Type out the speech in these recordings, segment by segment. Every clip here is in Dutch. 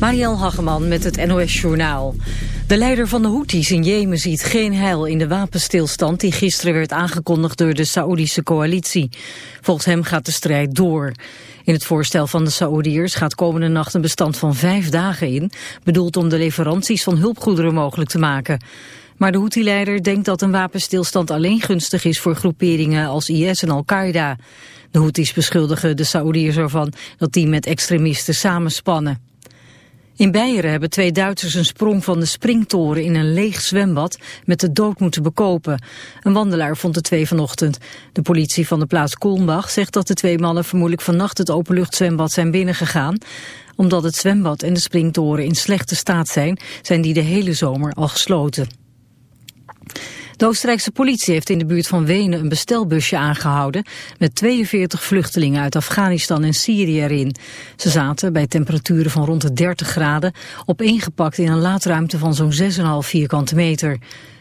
Marielle Hageman met het NOS Journaal. De leider van de Houthis in Jemen ziet geen heil in de wapenstilstand... die gisteren werd aangekondigd door de Saoedische coalitie. Volgens hem gaat de strijd door. In het voorstel van de Saoediërs gaat komende nacht een bestand van vijf dagen in... bedoeld om de leveranties van hulpgoederen mogelijk te maken. Maar de Houthi-leider denkt dat een wapenstilstand alleen gunstig is... voor groeperingen als IS en Al-Qaeda. De Houthis beschuldigen de Saoediërs ervan dat die met extremisten samenspannen. In Beieren hebben twee Duitsers een sprong van de springtoren in een leeg zwembad met de dood moeten bekopen. Een wandelaar vond de twee vanochtend. De politie van de plaats Kulmbach zegt dat de twee mannen vermoedelijk vannacht het openluchtzwembad zijn binnengegaan. Omdat het zwembad en de springtoren in slechte staat zijn, zijn die de hele zomer al gesloten. De Oostenrijkse politie heeft in de buurt van Wenen een bestelbusje aangehouden met 42 vluchtelingen uit Afghanistan en Syrië erin. Ze zaten bij temperaturen van rond de 30 graden opeengepakt in een laadruimte van zo'n 6,5 vierkante meter.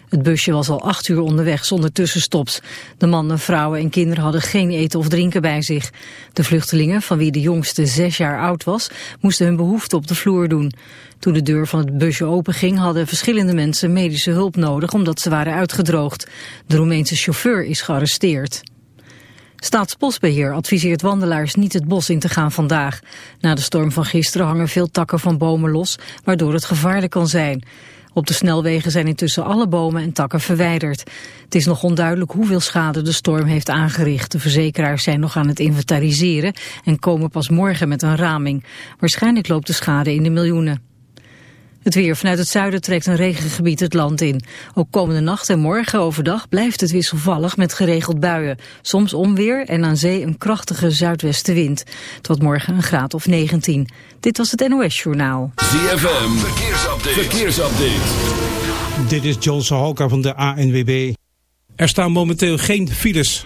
Het busje was al acht uur onderweg zonder tussenstops. De mannen, vrouwen en kinderen hadden geen eten of drinken bij zich. De vluchtelingen, van wie de jongste zes jaar oud was, moesten hun behoefte op de vloer doen. Toen de deur van het busje openging hadden verschillende mensen medische hulp nodig omdat ze waren uitgedroogd. De Roemeense chauffeur is gearresteerd. Staatsbosbeheer adviseert wandelaars niet het bos in te gaan vandaag. Na de storm van gisteren hangen veel takken van bomen los, waardoor het gevaarlijk kan zijn. Op de snelwegen zijn intussen alle bomen en takken verwijderd. Het is nog onduidelijk hoeveel schade de storm heeft aangericht. De verzekeraars zijn nog aan het inventariseren en komen pas morgen met een raming. Waarschijnlijk loopt de schade in de miljoenen. Het weer vanuit het zuiden trekt een regengebied het land in. Ook komende nacht en morgen overdag blijft het wisselvallig met geregeld buien. Soms onweer en aan zee een krachtige zuidwestenwind. Wordt morgen een graad of 19. Dit was het NOS Journaal. ZFM, verkeersupdate. verkeersupdate. Dit is John Sahoka van de ANWB. Er staan momenteel geen files.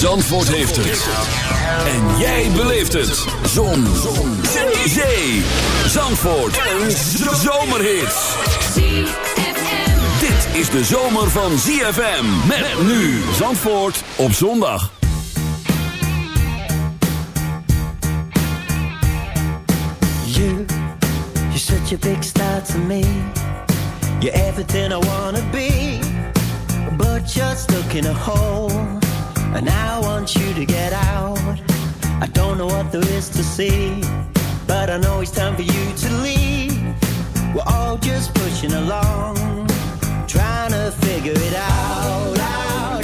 Zandvoort heeft het. En jij beleeft het. Zon. Zon. Zee. Zandvoort. Een zomerhit. Dit is de zomer van ZFM. Met nu Zandvoort op zondag. You, you're such a big star to me. You're everything I wanna be. But stuck in a hole. And I want you to get out. I don't know what there is to see. But I know it's time for you to leave. We're all just pushing along. Trying to figure it out. out.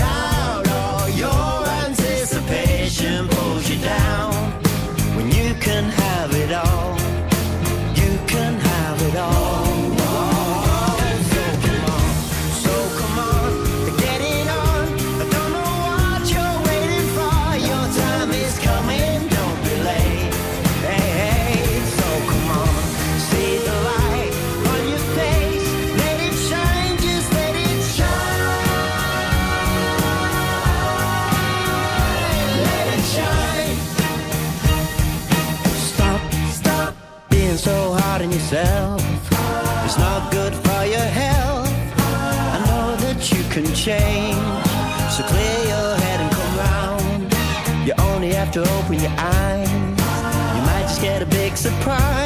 To open your eyes. You might just get a big surprise.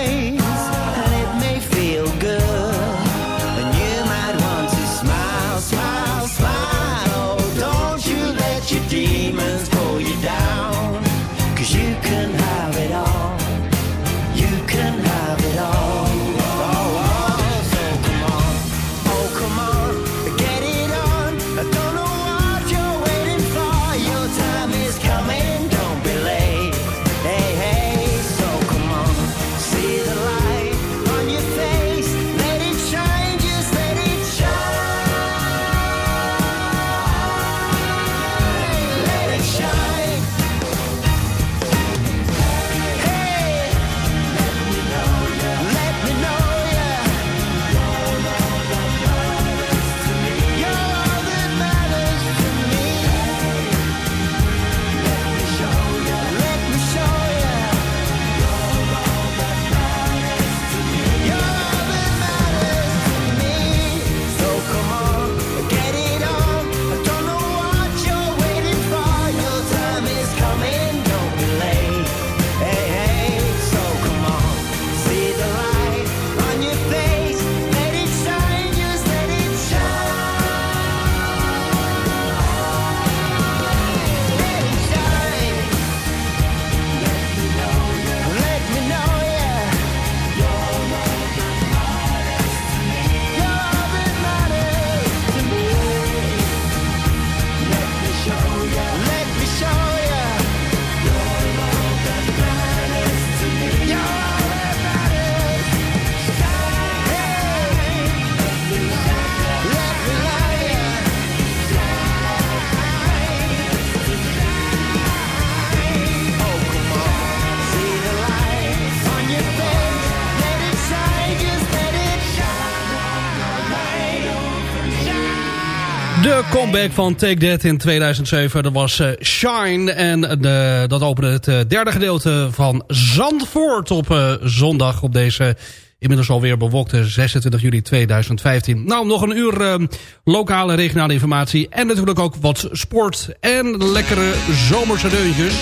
Comeback van Take That in 2007, dat was uh, Shine. En de, dat opende het uh, derde gedeelte van Zandvoort op zondag op deze inmiddels alweer bewolkte 26 juli 2015. Nou, nog een uur lokale regionale informatie en natuurlijk ook wat sport en lekkere zomerse deuntjes.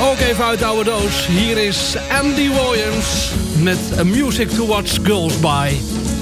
Ook even uit de oude doos. Hier is Andy Williams met Music to Watch Girls By.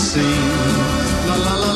sing. La la la.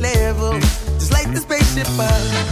next level, just like the spaceship bus.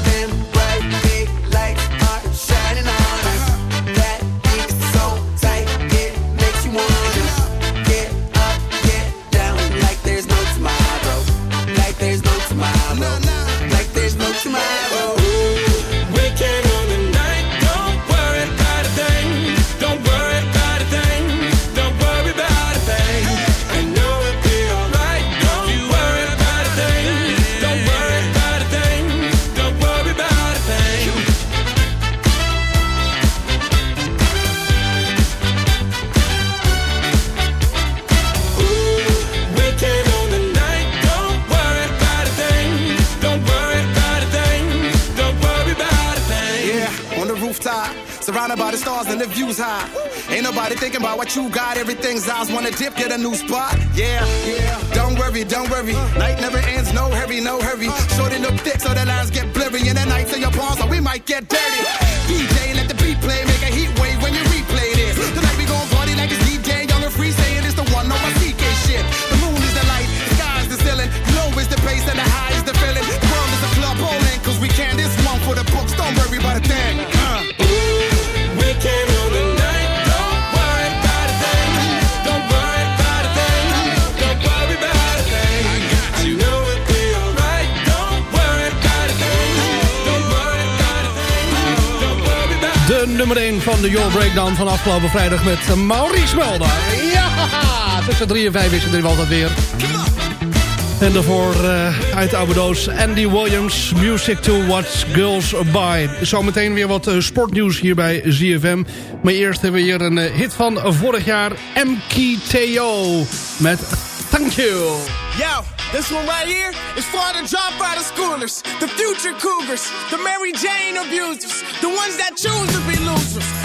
afgelopen vrijdag met eh, Maurice Mulder. Ja, tussen 3 en 5 is het er altijd weer. En daarvoor uh, uit Abedoos Andy Williams, Music to Watch Girls By. Zometeen weer wat eh, sportnieuws hier bij ZFM. Maar eerst hebben we hier een hit van vorig jaar, MKTO, met Thank You. Yo. This one right here is for the job by the schoolers, the future cougars, the Mary Jane abusers, the ones that choose to be losers.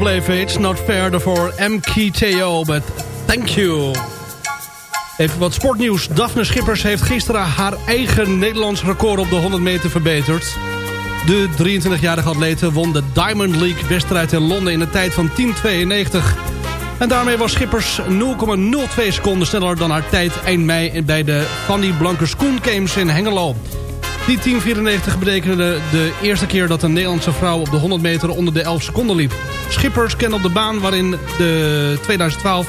Gebleven? It's not fair voor MKTO, but thank you. Even wat sportnieuws. Daphne Schippers heeft gisteren haar eigen Nederlands record op de 100 meter verbeterd. De 23-jarige atlete won de Diamond League wedstrijd in Londen in een tijd van 10.92. En daarmee was Schippers 0,02 seconden sneller dan haar tijd eind mei bij de Fanny Blankers Koen Games in Hengelo. Die 10.94 betekende de eerste keer dat een Nederlandse vrouw op de 100 meter onder de 11 seconden liep. Schippers kende op de baan waarin de 2012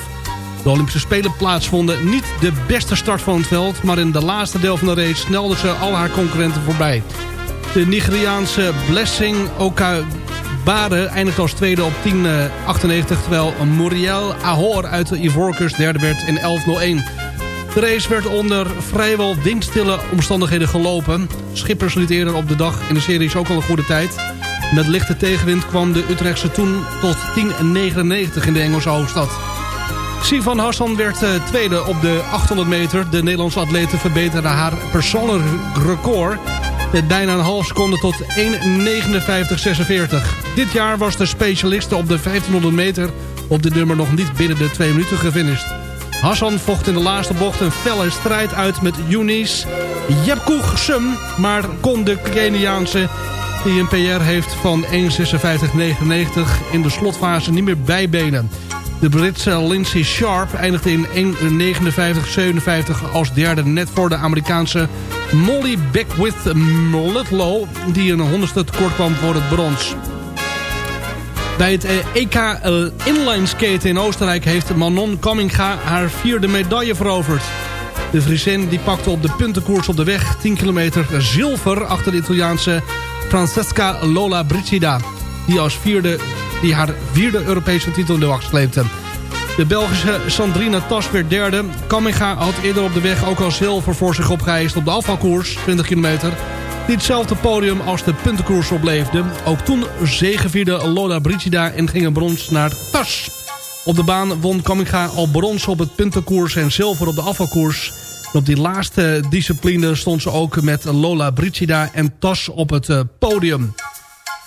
de Olympische Spelen plaatsvonden niet de beste start van het veld, maar in de laatste deel van de race snelde ze al haar concurrenten voorbij. De Nigeriaanse Blessing Okabare eindigde als tweede op 10.98... terwijl Muriel Ahor uit de Ivoorkust derde werd in 11.01. De race werd onder vrijwel windstille omstandigheden gelopen. Schippers liet eerder op de dag in de series ook al een goede tijd. Met lichte tegenwind kwam de Utrechtse toen tot 10.99 in de Engelse hoofdstad. Sivan Hassan werd eh, tweede op de 800 meter. De Nederlandse atlete verbeterde haar persoonlijk record... met bijna een half seconde tot 1.59.46. Dit jaar was de specialiste op de 1500 meter... op de nummer nog niet binnen de twee minuten gefinished. Hassan vocht in de laatste bocht een felle strijd uit met Younis Jepkoeg-Sum... maar kon de Keniaanse die een PR heeft van 1.56.99 in de slotfase niet meer bijbenen. De Britse Lindsay Sharp eindigde in 1.59.57 als derde net voor de Amerikaanse Molly Beckwith Ludlow... die een honderdste tekort kwam voor het brons. Bij het eh, EK eh, Inline Skaten in Oostenrijk heeft Manon Kamminga haar vierde medaille veroverd. De Friesin die pakte op de puntenkoers op de weg 10 kilometer zilver achter de Italiaanse Francesca Lola Brigida. Die als vierde, die haar vierde Europese titel in de wacht. De Belgische Sandrina Tas werd derde. Kamminga had eerder op de weg ook al zilver voor zich opgeëist op de afvalkoers, 20 kilometer. Die hetzelfde podium als de puntenkoers opleefde. Ook toen zegevierde Lola Brigida en ging een brons naar Tas. Op de baan won Kamminga al brons op het puntenkoers en zilver op de afvalkoers. Op die laatste discipline stond ze ook met Lola Brigida en Tas op het eh, podium.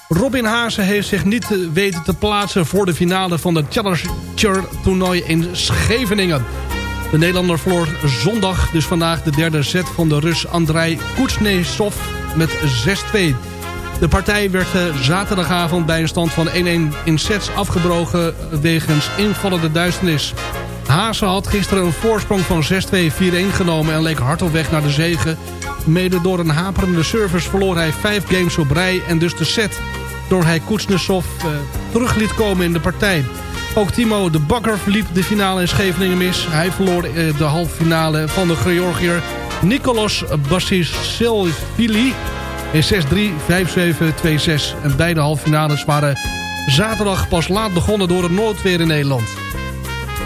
Robin Haase heeft zich niet eh, weten te plaatsen voor de finale van het Challenger toernooi in Scheveningen. De Nederlander verloor zondag, dus vandaag de derde set van de Rus Andrei Kuznetsov met 6-2. De partij werd eh, zaterdagavond bij een stand van 1-1 in sets afgebroken wegens invallende duisternis. Haase had gisteren een voorsprong van 6-2-4-1 genomen en leek hard op weg naar de zege. Mede door een haperende service verloor hij vijf games op rij en dus de set. Door hij Kuznetsov eh, terug liet komen in de partij. Ook Timo de Bakker verliep de finale in Scheveningen mis. Hij verloor eh, de halve finale van de Georgiër Nicolas Bassisvili in 6-3, 5-7, 2-6. En beide halve finales waren zaterdag pas laat begonnen door het noodweer in Nederland.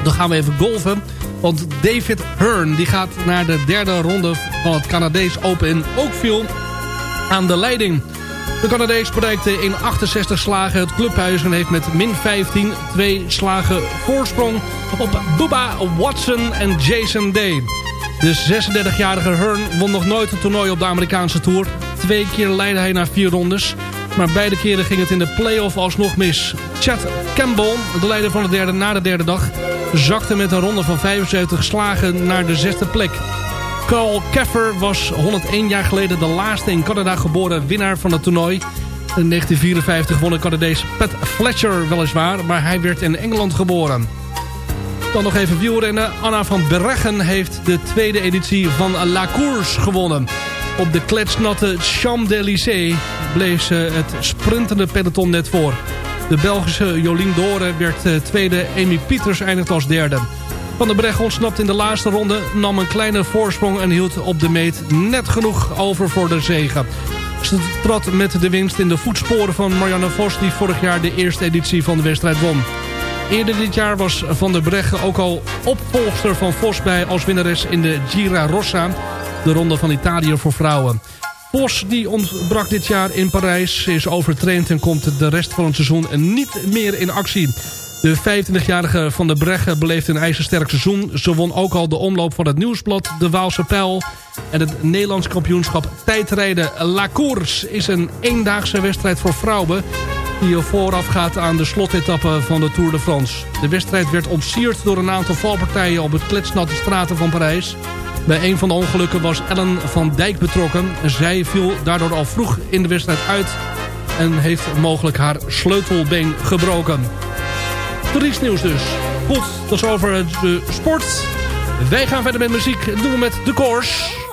Dan gaan we even golven. Want David Hearn die gaat naar de derde ronde van het Canadees Open in Oakville aan de leiding. De Canadees bereikte in 68 slagen het clubhuis en heeft met min 15 twee slagen voorsprong op Bubba Watson en Jason Day. De 36-jarige Hearn won nog nooit een toernooi op de Amerikaanse Tour. Twee keer leidde hij naar vier rondes. Maar beide keren ging het in de play-off alsnog mis. Chad Campbell, de leider van de derde na de derde dag... zakte met een ronde van 75 slagen naar de zesde plek. Carl Keffer was 101 jaar geleden de laatste in Canada geboren winnaar van het toernooi. In 1954 won de Canadees Pat Fletcher weliswaar, maar hij werd in Engeland geboren. Dan nog even wielrennen. Anna van Bergen heeft de tweede editie van La Course gewonnen. Op de kletsnatte Champs-Élysées bleef ze het sprintende peloton net voor. De Belgische Jolien Dore werd eh, tweede, Amy Pieters eindigde als derde. Van der Breggen ontsnapte in de laatste ronde, nam een kleine voorsprong en hield op de meet net genoeg over voor de zege. Ze trad met de winst in de voetsporen van Marianne Vos die vorig jaar de eerste editie van de wedstrijd won. Eerder dit jaar was Van der Breggen ook al opvolgster van Vos bij als winnares in de Gira Rossa, de ronde van Italië voor vrouwen. Vos die ontbrak dit jaar in Parijs, is overtraind en komt de rest van het seizoen niet meer in actie. De 25-jarige Van der Breggen beleeft een ijzersterk seizoen. Ze won ook al de omloop van het Nieuwsblad, de Waalse Pijl... en het Nederlands kampioenschap tijdrijden La Course... is een eendaagse wedstrijd voor vrouwen... die vooraf gaat aan de slotetappe van de Tour de France. De wedstrijd werd ontsierd door een aantal valpartijen... op het kletsnatte straten van Parijs. Bij een van de ongelukken was Ellen van Dijk betrokken. Zij viel daardoor al vroeg in de wedstrijd uit... en heeft mogelijk haar sleutelbeen gebroken. Toeriest nieuws dus. Goed, dat is over de sport. Wij gaan verder met muziek. Dat doen we met de Course.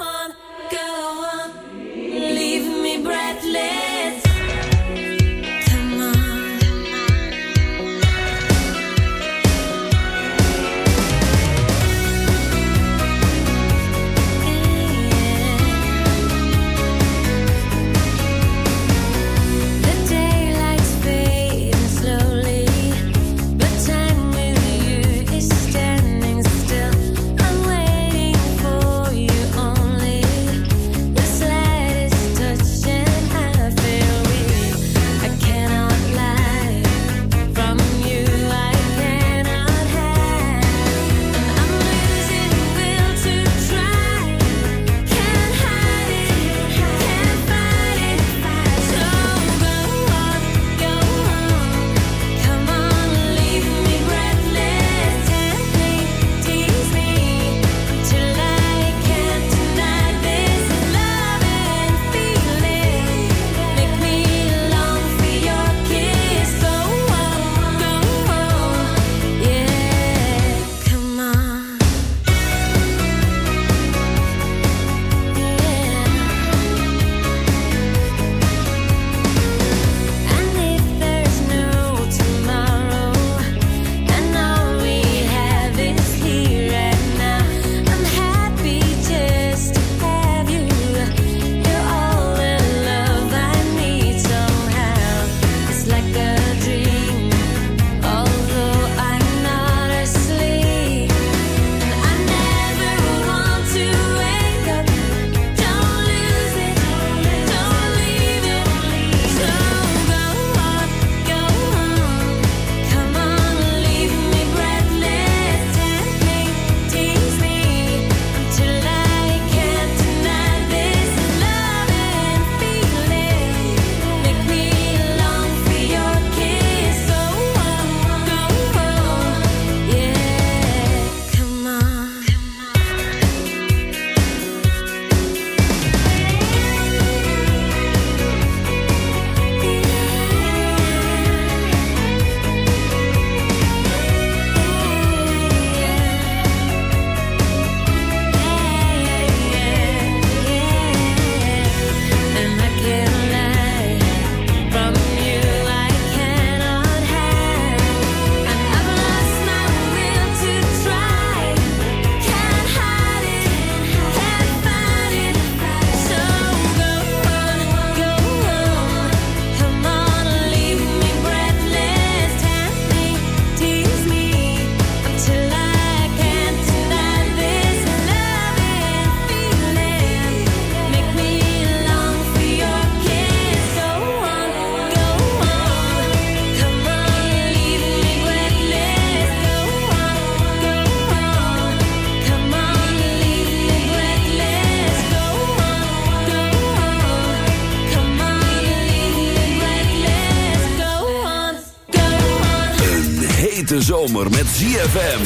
ZFM.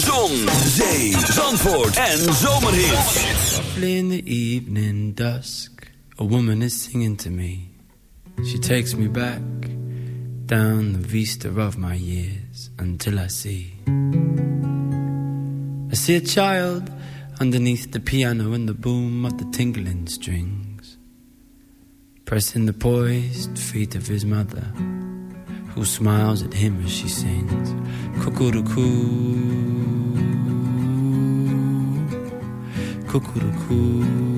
Zon, zee, zandvoort en zomerhits. Softly in the evening dusk, a woman is singing to me. She takes me back down the vista of my years until I see. I see a child underneath the piano and the boom of the tingling strings, pressing the poised feet of his mother, who smiles at him as she sings. Cuckoo-cuckoo, cuckoo-cuckoo.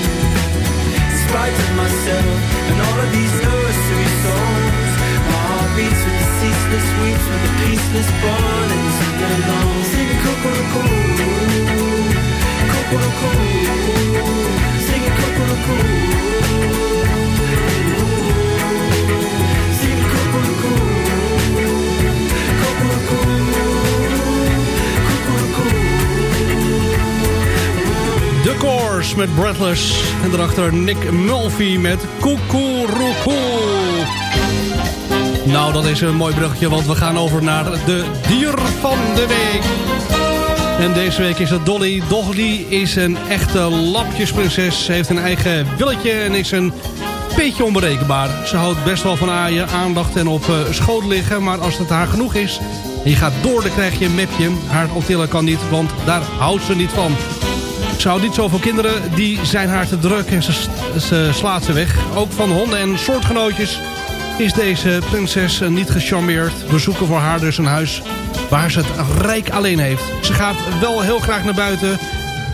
fighting myself and all of these nursery songs. My heart beats with the ceaseless weeps with the peaceless bond and sing along. Sing Coco Coco, sing Coco Course met Breathless. En daarachter Nick Mulvey met Kukuruku. Nou, dat is een mooi bruggetje, want we gaan over naar de dier van de week. En deze week is het Dolly. Dolly is een echte lapjesprinses. Ze heeft een eigen willetje en is een beetje onberekenbaar. Ze houdt best wel van aaien, aandacht en op eh, schoot liggen. Maar als het haar genoeg is en je gaat door, dan krijg je een mepje. Haar optillen kan niet, want daar houdt ze niet van. Ze niet zo van kinderen, die zijn haar te druk en ze, slaat ze weg. Ook van honden en soortgenootjes is deze prinses niet gecharmeerd. We zoeken voor haar dus een huis waar ze het rijk alleen heeft. Ze gaat wel heel graag naar buiten.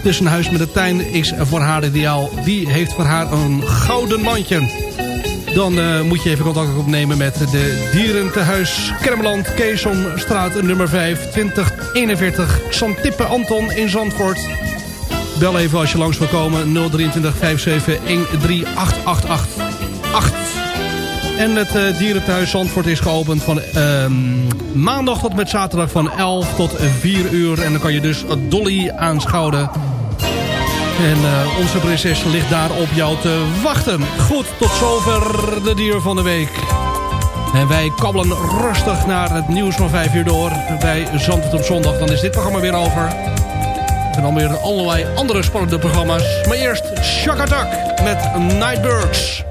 Dus een huis met een tuin is voor haar ideaal. Wie heeft voor haar een gouden mandje? Dan eh, moet je even contact opnemen met de dierentehuis Kermeland, Keesomstraat nummer 5, 2041, Santippe Anton in Zandvoort. Bel even als je langs wil komen. 023 57 En het eh, uh, dierenthuis Zandvoort is geopend van ehm, maandag tot met zaterdag van 11 tot 4 uur. En dan kan je dus Dolly aanschouwen. En eh, onze prinses ligt daar op jou te wachten. Goed, tot zover de dier van de week. En wij kabbelen rustig naar het nieuws van 5 uur door bij Zandvoort op zondag. Dan is dit programma weer over en dan weer allerlei andere spannende programma's. Maar eerst Shakatak met Nightbirds.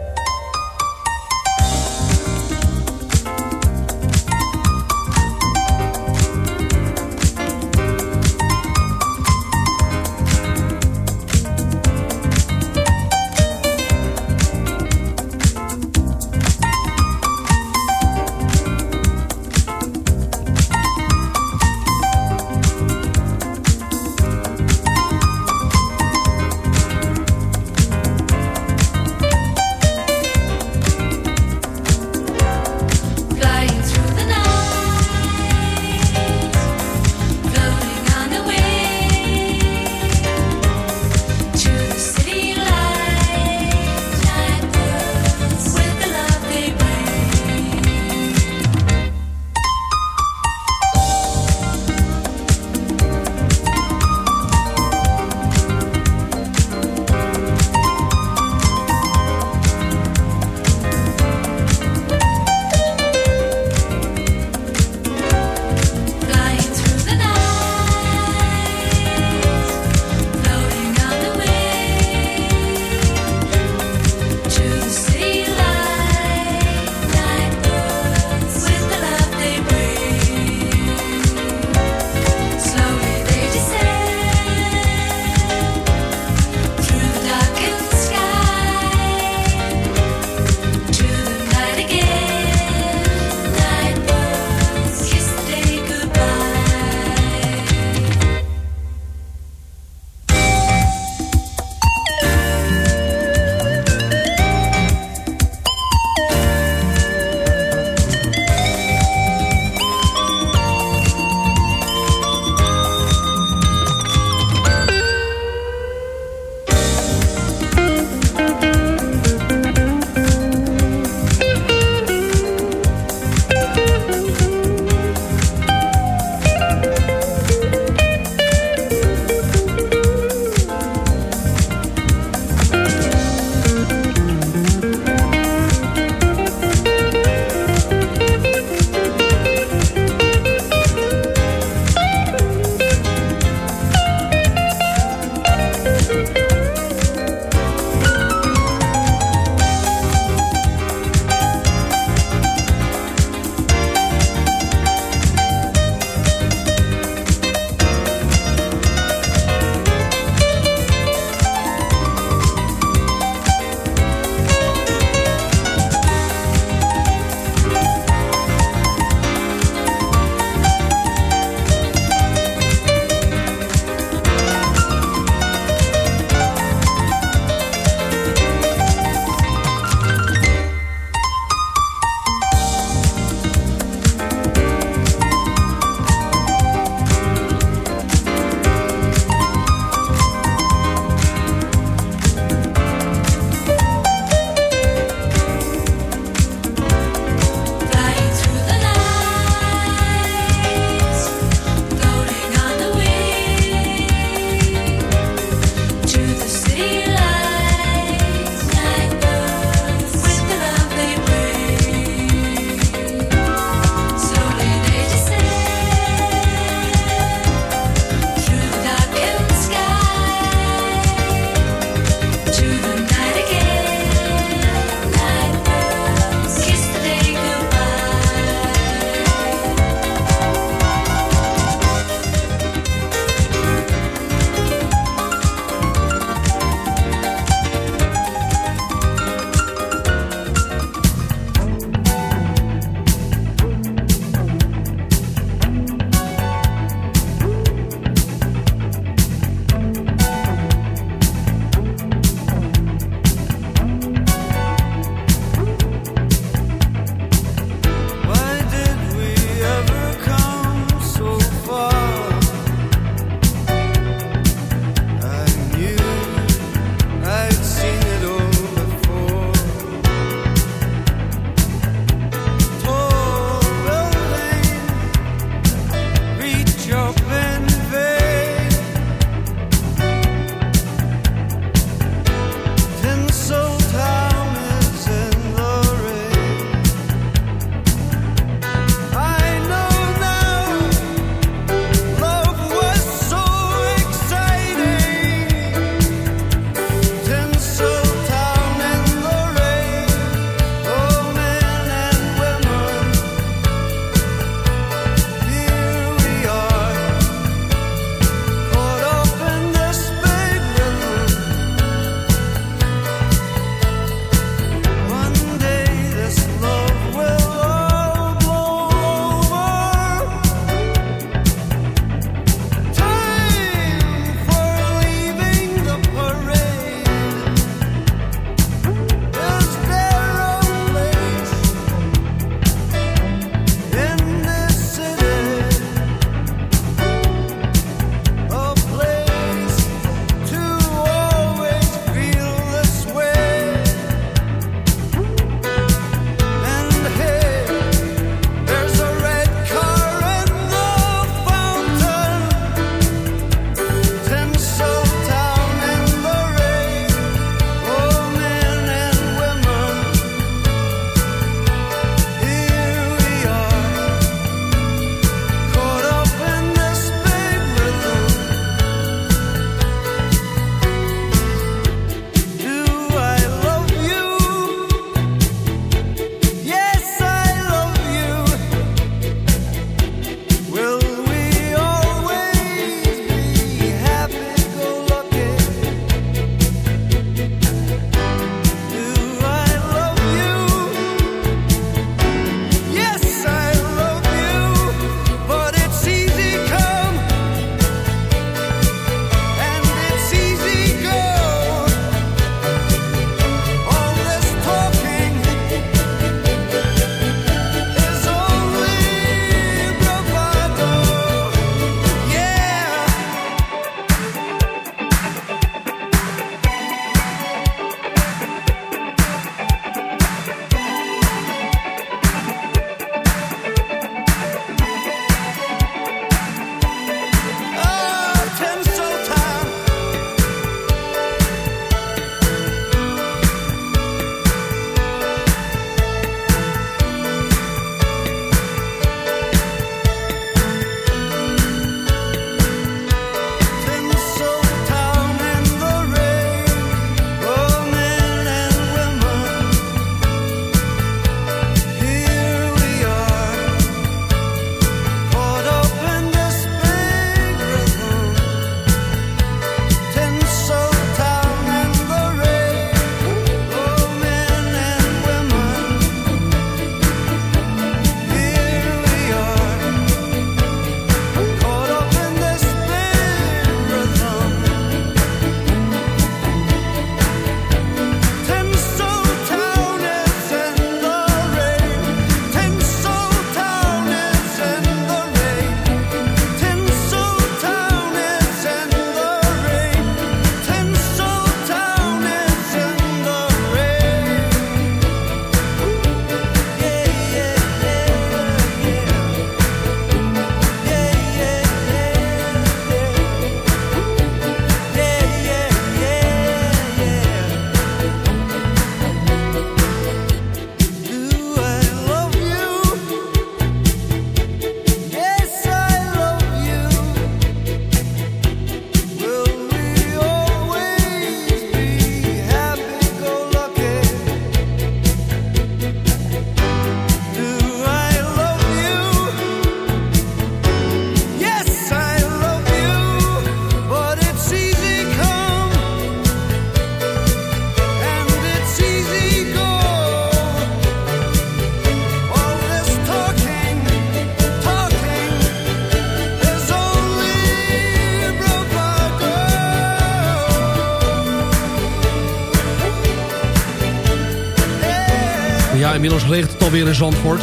inmiddels regent het alweer in Zandvoort.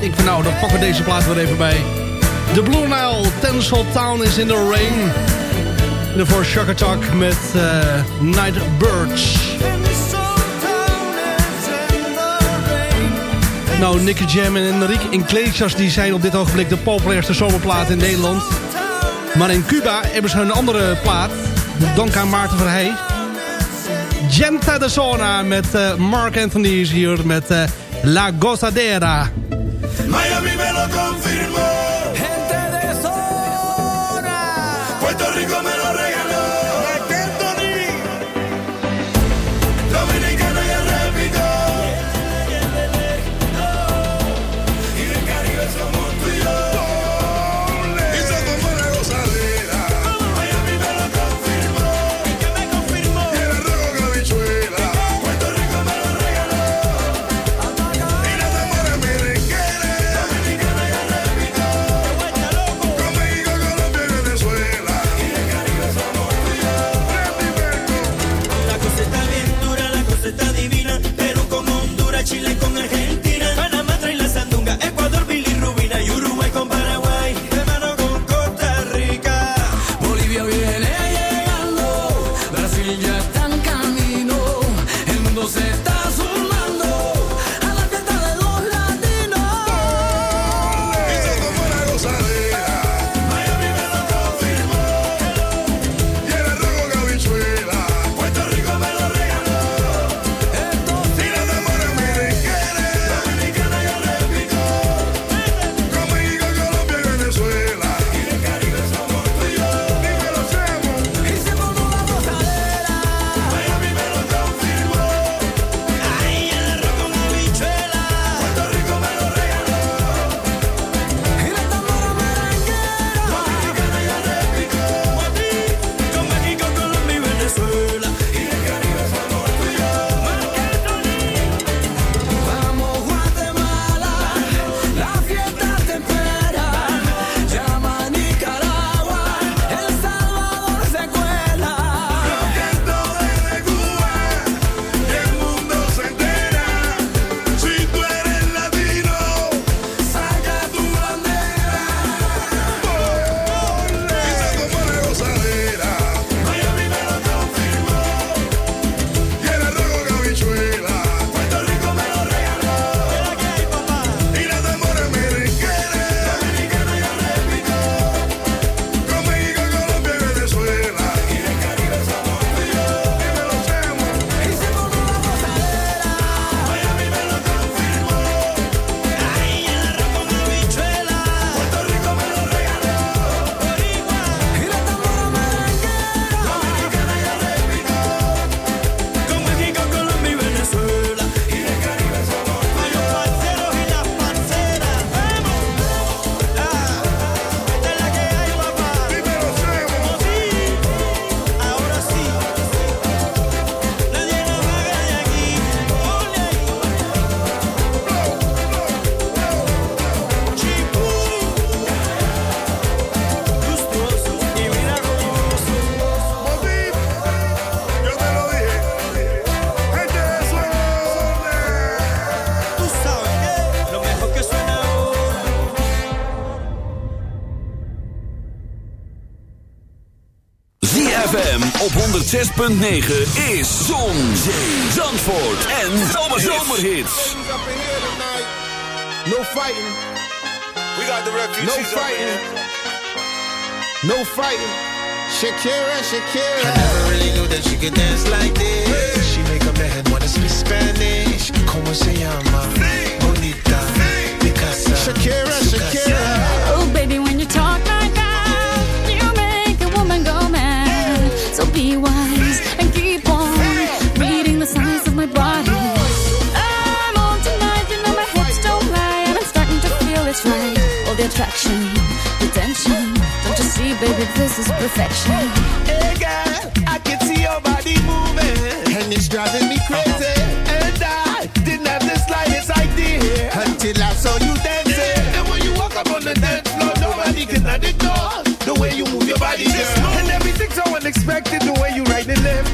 Ik van nou, dan pakken we deze plaat weer even bij. De Blue Nile, Tensel Town is in the rain. En daarvoor Shark Attack met eh, uh, Night Birds. Nou, Nicky Jam en Enrique Iglesias die zijn op dit ogenblik de populairste zomerplaat in Nederland. Maar in Cuba hebben ze een andere plaat. Dank aan Maarten Verheij. Genta de Zona met uh, Mark Anthony is hier met uh, La Gozadera. Miami me lo 106.9 is Zon, Zee, Zandvoort en Zomerhits. No fighting. We got the refugees No fighting. No fighting. Shakira, Shakira. I never really knew that she could dance like this. She make a man wanna speak Spanish. Como se llama? Bonita. Because Shakira, Shakira. Oh, baby, when you talk be wise and keep on reading the signs of my body. I'm you know my hips don't lie, I'm starting to feel it's right. All the attraction, the tension. Don't you see, baby, this is perfection. Hey girl, I can see your body moving, and it's driving me crazy. And I didn't have the slightest idea until I saw you there.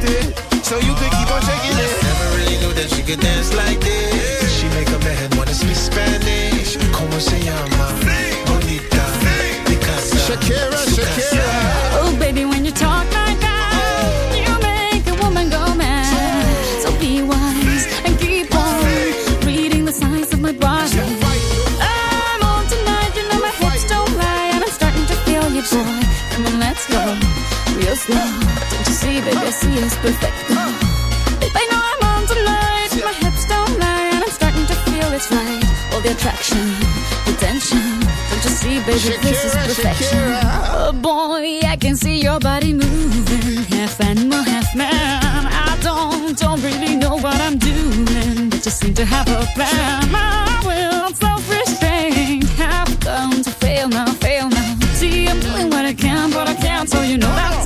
it, so you could keep on shaking it. Never really knew that she could dance like this. She make a man wanna speak Spanish. Como se llama? Bonita. Picasa. Shakira, Shakira. Oh, baby, when you talk like that, you make a woman go mad. So be wise and keep on reading the signs of my body. I'm on tonight, you know my hips don't lie, and I'm starting to feel you, boy. Come on, let's go real slow perfecto. Baby, I know I'm on tonight. My hips don't lie, and I'm starting to feel it's right. All the attraction, the tension. Don't you see, baby, this is perfection. Oh boy, I can see your body moving, half animal, half man. I don't, don't really know what I'm doing, but just seem to have a plan. My will, self-restraint, have come to fail now, fail now. See, I'm doing what I can, but I can't, so you know that's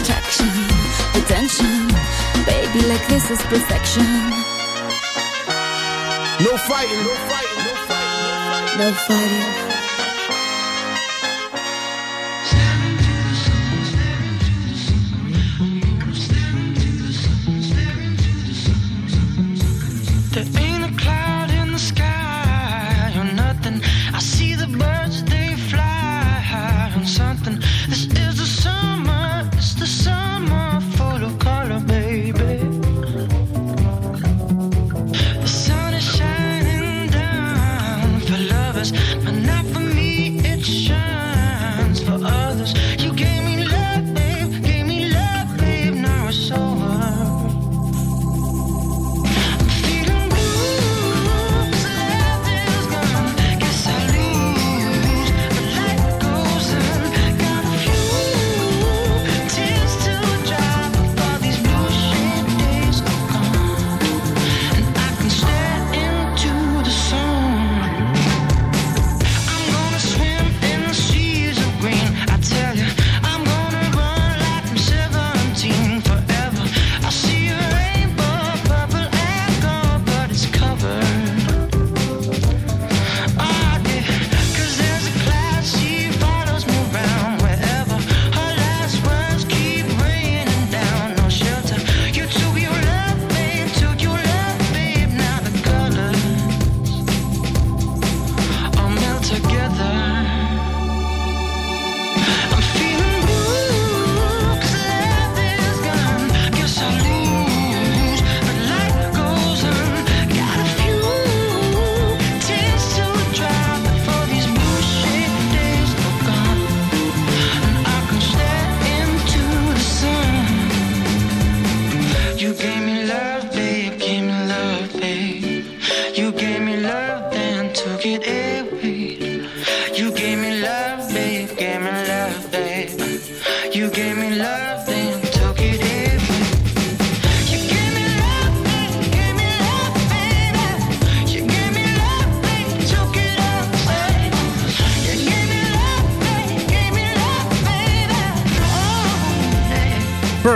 Attraction, attention. Baby, like this is perfection. No fighting, no fighting, no fighting. No fighting. There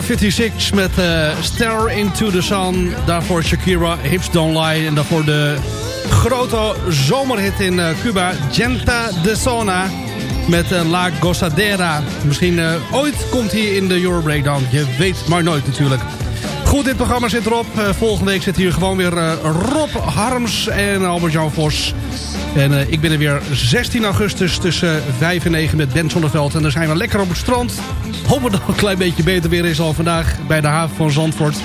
56 met eh Star Into the Sun. Daarvoor Shakira, Hips Don't Lie. En daarvoor de grote zomerhit in eh, Cuba, Genta de Zona. Met eh, La Gozadera. Misschien ooit komt hij in de Euro Breakdown. Je weet maar nooit natuurlijk. Goed, dit programma zit erop. Volgende week zit hier gewoon weer Rob Harms en Albert-Jan Vos. En eh, ik ben er weer 16 augustus tussen 5 en 9 met Ben Zonneveld. En dan zijn we lekker op het strand. Hopen dat het een klein beetje beter weer is al vandaag bij de haven van Zandvoort.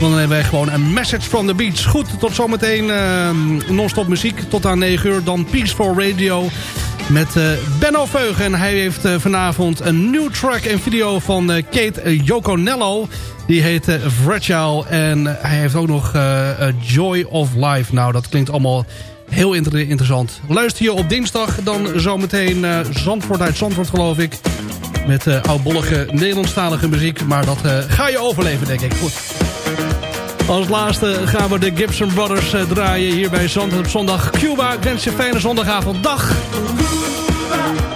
Dan nemen wij gewoon een message from the beach. Goed, tot zometeen uh, non-stop muziek. Tot aan 9 uur. Dan Peaceful Radio met uh, Benno Veugen. En hij heeft uh, vanavond een nieuw track en video van Kate Joconello. Die heet Fragile. En hij heeft ook nog Joy of Life. Nou, dat klinkt allemaal heel inter interessant. Luister je op dinsdag dan zometeen Zandvoort uit Zandvoort geloof ik. Met uh, oudbollige Nederlandstalige muziek. Maar dat uh, ga je overleven, denk ik. Goed. Als laatste gaan we de Gibson Brothers uh, draaien hier bij Zandvoort op zondag. Cuba, wens je fijne zondagavond. Dag! zover